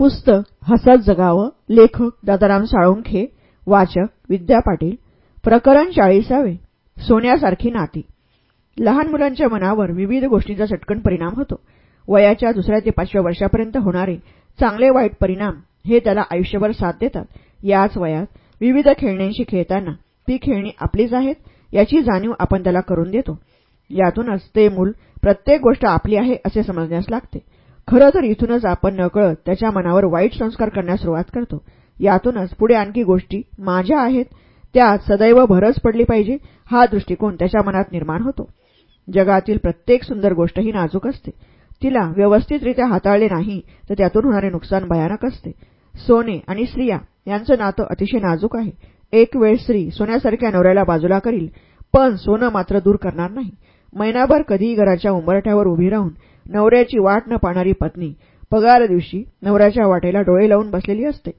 पुस्तक हसत जगावं लेखक दादाराम साळुंखे वाचक विद्या पाटील प्रकरण चाळीसावे सोन्यासारखी नाती. लहान मुलांच्या मनावर विविध गोष्टींचा चटकन परिणाम होतो. वयाच्या दुसऱ्या ते पाचव्या वर्षापर्यंत होणारे चांगले वाईट परिणाम हे त्याला आयुष्यभर साथ देतात. याच वयात विविध खेळण्यांशी खेळताना ती खेळणी आपलीच आहेत याची जाणीव आपण त्याला करून देतो. यातूनच ते मूल प्रत्येक गोष्ट आपली आहे असे समजण्यास लागते. खरं तर इथूनच आपण नकळत त्याच्या मनावर वाईट संस्कार करण्यास सुरुवात करतो. यातूनच पुढे आणखी गोष्टी माझ्या आहेत. त्यात सदैव भरच पडली पाहिजे हा दृष्टिकोन त्याच्या मनात निर्माण होतो. जगातील प्रत्येक सुंदर गोष्ट ही नाजूक असते. तिला व्यवस्थितरित्या हाताळले नाही तर त्यातून होणारे नुकसान भयानक असते. सोने आणि स्त्रिया यांचं नातं अतिशय नाजूक आहे. एक वेळ स्त्री सोन्यासारख्या नवऱ्याला बाजूला करील पण सोनं मात्र दूर करणार नाही. महिनाभर कधीही घराच्या उंबरठ्यावर उभी राहून नवऱ्याची वाट न पाहणारी पत्नी पगार दिवशी नवऱ्याच्या वाटेला डोळे लावून बसलेली असते.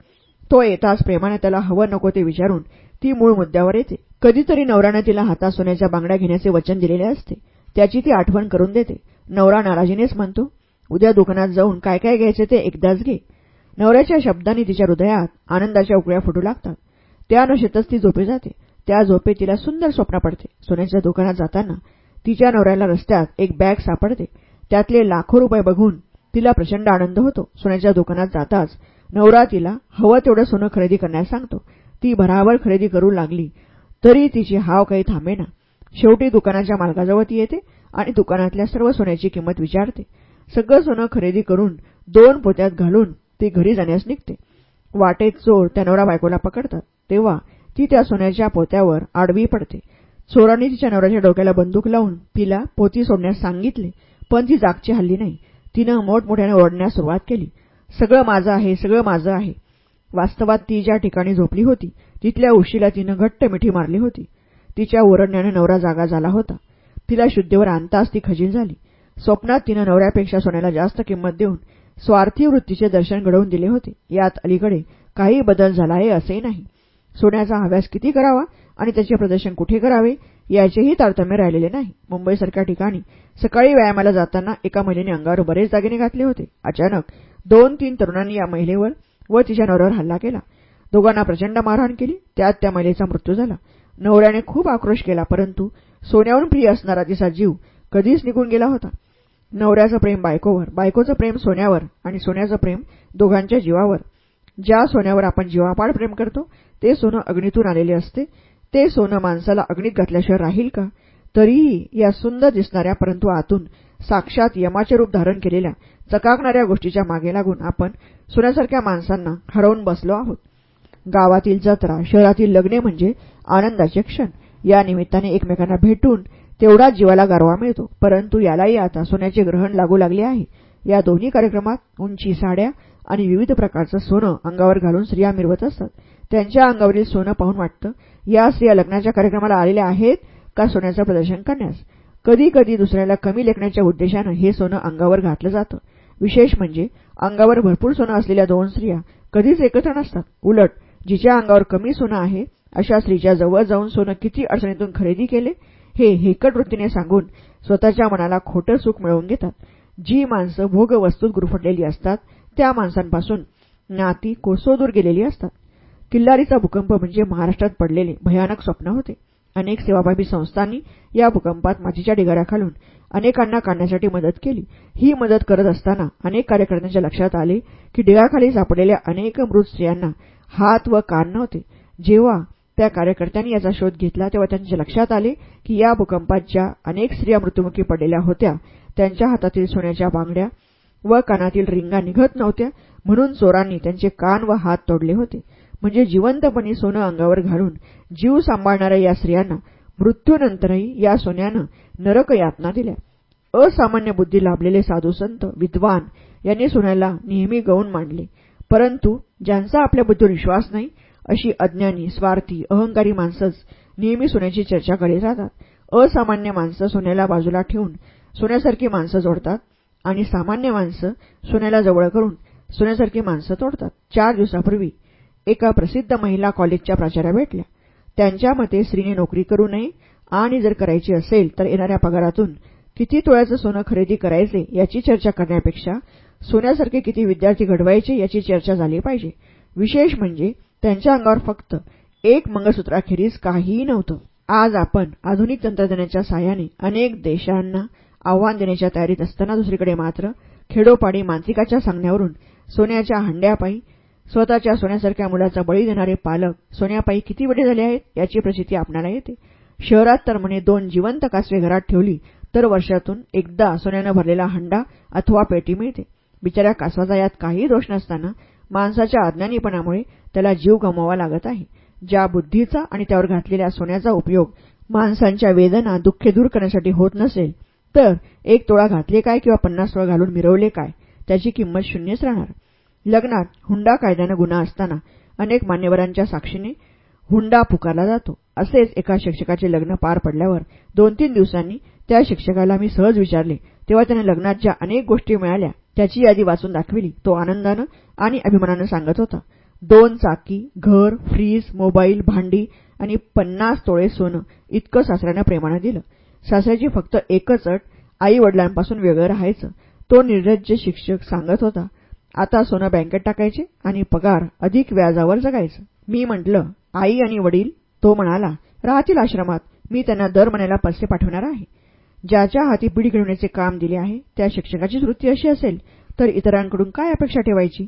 तो येताच प्रेमाने त्याला हवं नको ते विचारून ती मूळ मुद्द्यावर येते. कधीतरी नवऱ्याने तिला हातात सोन्याच्या बांगड्या घेण्याचे वचन दिलेले असते. त्याची ती आठवण करून देते. नवरा नाराजीनेच म्हणतो उद्या दुकानात जाऊन काय काय घ्यायचे ते एकदाच घे. नवऱ्याच्या शब्दांनी तिच्या हृदयात आनंदाच्या उकळ्या फुटू लागतात. त्यानुशेतच ती झोपे जाते. त्या झोपेत तिला सुंदर स्वप्न पडते. सोन्याच्या दुकानात जाताना तिच्या नवऱ्याला रस्त्यात एक बॅग सापडते. त्यातले लाखो रुपये बघून तिला प्रचंड आनंद होतो. सोन्याच्या दुकानात जाताच नवरा तिला हवं तेवढं सोनं खरेदी करण्यास सांगतो. ती भराभर खरेदी करू लागली तरी तिची हाव काही थांबेना. शेवटी दुकानाच्या मालकाजवळ ती येते आणि दुकानातल्या सर्व सोन्याची किंमत विचारते. सगळं सोनं खरेदी करून दोन पोत्यात घालून ती घरी जाण्यास निघते. वाटेत चोर त्या नवरा बायकोला पकडतात. तेव्हा ती त्या सोन्याच्या पोत्यावर आडवी पडते. चोरांनी तिच्या नवऱ्याच्या डोक्याला बंदूक लावून तिला पोती सोडण्यास सांगितले. पण ती जागची हल्ली नाही. तिनं मोठमोठ्याने ओरडण्यास सुरुवात केली. सगळं माझं आहे सगळं माझं आहे. वास्तवात ती ज्या ठिकाणी झोपली होती तिथल्या उशीला तिनं घट्ट मिठी मारली होती. तिच्या ओरडण्याने नवरा जागा झाला होता. तिला शुद्धीवर आणताच ती खजील झाली. स्वप्नात तिनं नवऱ्यापेक्षा सोन्याला जास्त किंमत देऊन स्वार्थी वृत्तीचे दर्शन घडवून दिले होते. यात अलीकडे काही बदल झाला आहे असेही नाही. सोन्याचा हव्यास किती करावा? आणि त्याचे प्रदर्शन कुठे करावे याचेही तारतम्य राहिलेले नाही. मुंबईसारख्या ठिकाणी सकाळी व्यायामाला जाताना एका महिलेने अंगावर बरेच दागिने घातले होते. अचानक दोन तीन तरुणांनी या महिलेवर व तिच्या नवऱ्यावर हल्ला केला. दोघांना प्रचंड मारहाण केली. त्यात त्या महिलेचा मृत्यू झाला. नवऱ्याने खूप आक्रोश केला परंतु सोन्यावरून प्रिय असणारा तिचा जीव कधीच निघून गेला होता. नवऱ्याचं प्रेम बायकोवर बायकोचं प्रेम सोन्यावर आणि सोन्याचं प्रेम दोघांच्या जीवावर. ज्या सोन्यावर आपण जीवापाड प्रेम करतो ते सोनं अग्नीतून आलेले असते. ते सोनं माणसाला अग्नीत घातल्याशिवाय राहील का? तरीही या सुंदर दिसणाऱ्या परंतु आतून साक्षात यमाचे रूप धारण केलेल्या चकाकणाऱ्या गोष्टीच्या मागे लागून आपण सोन्यासारख्या माणसांना हरवून बसलो आहोत. गावातील जत्रा शहरातील लग्ने म्हणजे आनंदाचे क्षण. या निमित्ताने एकमेकांना भेटून तेवढा जीवाला गारवा मिळतो. परंतु यालाही आता सोन्याचे ग्रहण लागू लागले आहे. या दोन्ही कार्यक्रमात उंची साड्या आणि विविध प्रकारचं सोनं अंगावर घालून स्त्रिया मिरवत असतात. त्यांच्या अंगावरील सोनं पाहून वाटतं या स्त्रिया लग्नाच्या कार्यक्रमाला आलेल्या आहेत का सोन्याचं प्रदर्शन करण्यास? कधी कधी दुसऱ्याला कमी लेखण्याच्या उद्देशानं हे सोनं अंगावर घातलं जातं. विशेष म्हणजे अंगावर भरपूर सोनं असलेल्या दोन स्त्रिया कधीच एकत्र नसतात. उलट जिच्या अंगावर कमी सोनं आहे अशा स्त्रीच्या जवळ जाऊन सोनं किती अडचणीतून खरेदी केले हे हेकट वृत्तीने सांगून स्वतःच्या मनाला खोटं सुख मिळवून घेतात. जी माणसं भोगवस्तूत गुरफटलेली असतात त्या माणसांपासून नाती कोसोदूर गेलेली असतात. किल्लारीचा भूकंप म्हणजे महाराष्ट्रात पडलेले भयानक स्वप्न होते. अनेक सेवाभावी संस्थांनी या भूकंपात मातीच्या ढिगाऱ्याखालून अनेकांना काढण्यासाठी मदत केली. ही मदत करत असताना अनेक कार्यकर्त्यांच्या लक्षात आले की ढिगाखाली सापडलेल्या अनेक मृत स्त्रियांना हात व कान नव्हते. जेव्हा त्या कार्यकर्त्यांनी याचा शोध घेतला तेव्हा त्यांच्या लक्षात आले की या भूकंपात ज्या अनेक स्त्रिया मृत्युमुखी पडलेल्या होत्या त्यांच्या हातातील सोन्याच्या बांगड्या व कानातील रिंगा निघत नव्हत्या. म्हणून चोरांनी त्यांचे कान व हात तोडले होते. म्हणजे जिवंतपणी सोनं अंगावर घालून जीव सांभाळणाऱ्या या स्त्रियांना मृत्यूनंतरही या सोन्यानं नरक यातना दिल्या. असामान्य बुद्धी लाभलेले साधू संत विद्वान यांनी सोन्याला नेहमी गौण मांडले. परंतु ज्यांचा आपल्या बुद्धीवर विश्वास नाही अशी अज्ञानी स्वार्थी अहंकारी माणसंच नेहमी सोन्याची चर्चा कडे जातात असामान्य माणसं सोन्याला बाजूला ठेवून सोन्यासारखी माणसं जोडतात आणि सामान्य माणसं सोन्याला जवळ करून सोन्यासारखी माणसं तोडतात. चार दिवसापूर्वी एका प्रसिद्ध महिला कॉलेजच्या प्राचार्या भेटल्या. त्यांच्या मते स्त्रीने नोकरी करू नये आणि जर करायची असेल तर येणाऱ्या पगारातून किती तोळ्याचं सोनं खरेदी करायचे याची चर्चा करण्यापेक्षा सोन्यासारखे किती विद्यार्थी घडवायचे याची चर्चा झाली पाहिजे. विशेष म्हणजे त्यांच्या अंगावर फक्त एक मंगळसूत्राखेरीज काहीही नव्हतं. आज आपण आधुनिक तंत्रज्ञानाच्या साहाय्याने अनेक देशांना आव्हान देण्याच्या तयारीत असताना दुसरीकडे मात्र खेडोपाडी मांत्रिकाच्या सांगण्यावरून सोन्याच्या हंड्यापायी स्वतःच्या सोन्यासारख्या मुलाचा बळी देणारे पालक सोन्यापायी किती वेळे झाले आहेत याची प्रचिती आपणाला येते. शहरात तर म्हणे दोन जिवंत कासवे घरात ठेवली तर वर्षातून एकदा सोन्यानं भरलेला हंडा अथवा पेटी मिळते. बिचाऱ्या कासवाचा यात काही दोष नसताना माणसाच्या अज्ञानीपणामुळे त्याला जीव गमवावा लागत आहे. ज्या बुद्धीचा आणि त्यावर घातलेल्या सोन्याचा उपयोग माणसांच्या वेदना दुःखे दूर करण्यासाठी होत नसेल तर एक तोळा घातले काय किंवा पन्नास तोळा घालून मिरवले काय त्याची किंमत शून्यच राहणार. लग्नात हुंडा कायद्यानं गुन्हा असताना अनेक मान्यवरांच्या साक्षीने हुंडा पुकारला जातो. असेच एका शिक्षकाचे लग्न पार पडल्यावर दोन तीन दिवसांनी त्या शिक्षकाला मी सहज विचारले तेव्हा त्याने लग्नात ज्या अनेक गोष्टी मिळाल्या त्याची यादी वाचून दाखविली. तो आनंदानं आणि अभिमानानं सांगत होता दोन चाकी घर फ्रीज मोबाईल भांडी आणि पन्नास तोळे सोनं इतकं सासऱ्यानं प्रेमानं दिलं. सासऱ्याची फक्त एकच अट आई वडिलांपासून वेगळं राहायचं. तो निर्लज्ज शिक्षक सांगत होता आता सोनं बँकेत टाकायचे आणि पगार अधिक व्याजावर जगायचं. मी म्हटलं आई आणि वडील तो म्हणाला राहतील आश्रमात. मी त्यांना दर महिन्याला पैसे पाठवणार आहे. ज्याच्या हाती पिढी घडवण्याचे काम दिले आहे त्या शिक्षकाचीच वृत्ती अशी असेल तर इतरांकडून काय अपेक्षा ठेवायची?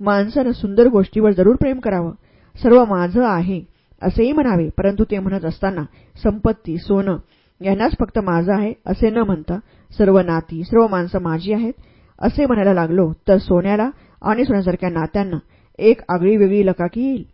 माणसानं सुंदर गोष्टीवर जरूर प्रेम करावं. सर्व माझं आहे असेही म्हणावे. परंतु ते म्हणत असताना संपत्ती सोनं यांनाच फक्त माझं आहे असे न म्हणता सर्व नाती सर्व माणसं माझी आहेत. असे म्हणायला लागलो तर सोन्याला आणि सोन्यासारख्या नात्यांना एक आगळी वेगळी लकाकी येईल.